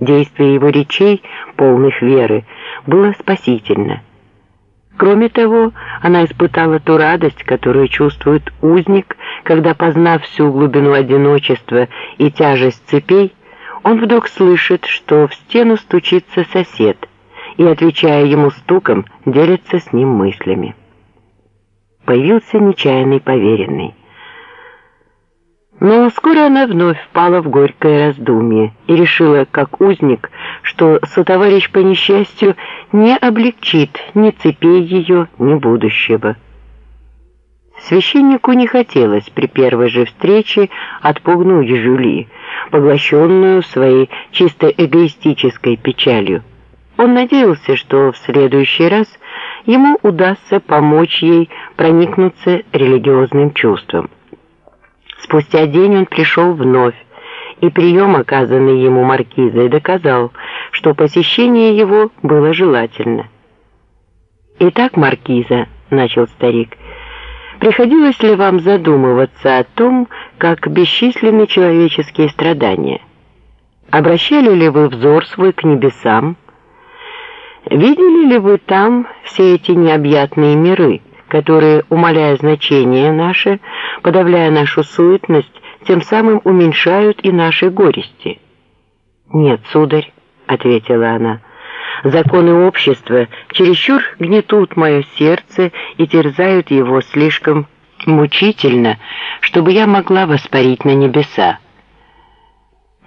Действие его речей, полных веры, было спасительно. Кроме того, она испытала ту радость, которую чувствует узник, когда, познав всю глубину одиночества и тяжесть цепей, он вдруг слышит, что в стену стучится сосед, и, отвечая ему стуком, делится с ним мыслями. Появился нечаянный поверенный. Но скоро она вновь впала в горькое раздумье и решила, как узник, что сотоварищ по несчастью не облегчит ни цепей ее, ни будущего. Священнику не хотелось при первой же встрече отпугнуть Жюли, поглощенную своей чисто эгоистической печалью. Он надеялся, что в следующий раз ему удастся помочь ей проникнуться религиозным чувством. Спустя день он пришел вновь, и прием, оказанный ему маркизой, доказал, что посещение его было желательно. «Итак, маркиза», — начал старик, — «приходилось ли вам задумываться о том, как бесчисленны человеческие страдания? Обращали ли вы взор свой к небесам? Видели ли вы там все эти необъятные миры, которые, умаляя значение наше, подавляя нашу суетность, тем самым уменьшают и наши горести. «Нет, сударь», — ответила она, — «законы общества чересчур гнетут мое сердце и терзают его слишком мучительно, чтобы я могла воспарить на небеса.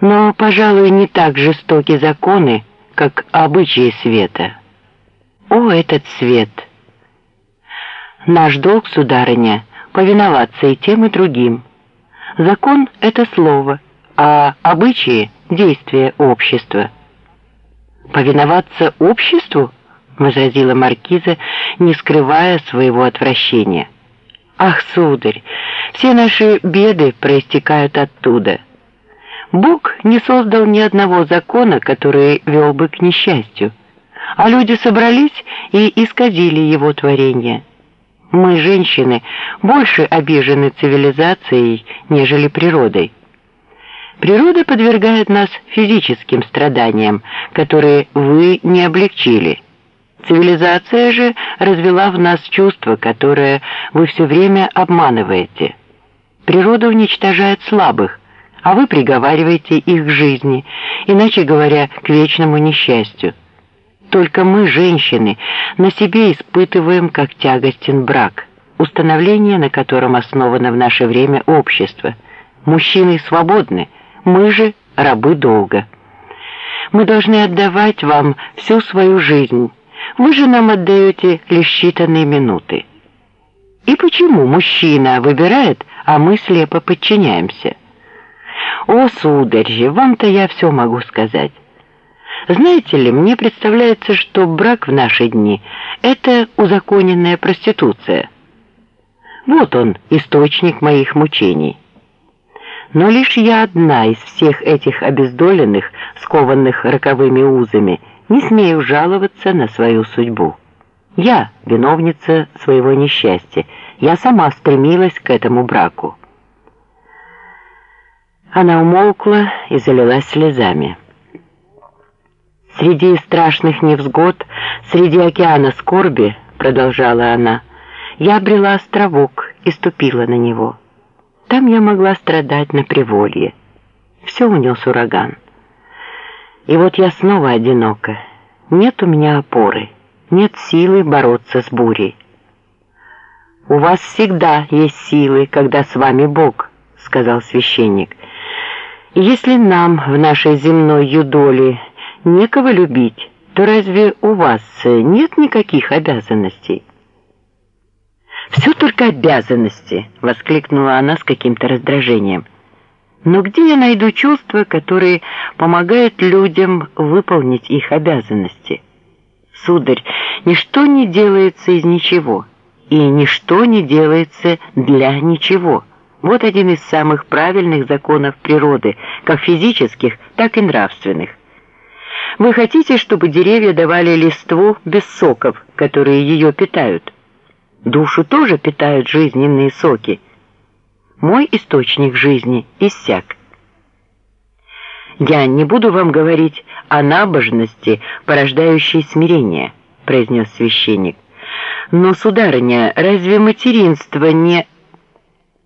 Но, пожалуй, не так жестоки законы, как обычаи света. О, этот свет!» Наш долг, сударыня, повиноваться и тем, и другим. Закон — это слово, а обычаи — действие общества. «Повиноваться обществу?» — возразила маркиза, не скрывая своего отвращения. «Ах, сударь, все наши беды проистекают оттуда. Бог не создал ни одного закона, который вел бы к несчастью, а люди собрались и исказили его творение». Мы, женщины, больше обижены цивилизацией, нежели природой. Природа подвергает нас физическим страданиям, которые вы не облегчили. Цивилизация же развела в нас чувство, которое вы все время обманываете. Природа уничтожает слабых, а вы приговариваете их к жизни, иначе говоря, к вечному несчастью. Только мы, женщины, на себе испытываем, как тягостен брак, установление, на котором основано в наше время общество. Мужчины свободны, мы же рабы долга. Мы должны отдавать вам всю свою жизнь, вы же нам отдаете лишь считанные минуты. И почему мужчина выбирает, а мы слепо подчиняемся? О, сударь, вам-то я все могу сказать. Знаете ли, мне представляется, что брак в наши дни – это узаконенная проституция. Вот он, источник моих мучений. Но лишь я одна из всех этих обездоленных, скованных роковыми узами, не смею жаловаться на свою судьбу. Я виновница своего несчастья, я сама стремилась к этому браку. Она умолкла и залилась слезами. «Среди страшных невзгод, среди океана скорби, — продолжала она, — я обрела островок и ступила на него. Там я могла страдать на приволье. Все унес ураган. И вот я снова одинока. Нет у меня опоры, нет силы бороться с бурей. «У вас всегда есть силы, когда с вами Бог», — сказал священник. «Если нам в нашей земной юдоле некого любить, то разве у вас нет никаких обязанностей? «Все только обязанности!» — воскликнула она с каким-то раздражением. «Но где я найду чувства, которые помогают людям выполнить их обязанности? Сударь, ничто не делается из ничего, и ничто не делается для ничего. Вот один из самых правильных законов природы, как физических, так и нравственных. Вы хотите, чтобы деревья давали листву без соков, которые ее питают? Душу тоже питают жизненные соки. Мой источник жизни иссяк. «Я не буду вам говорить о набожности, порождающей смирение», — произнес священник. «Но, сударыня, разве материнство не...»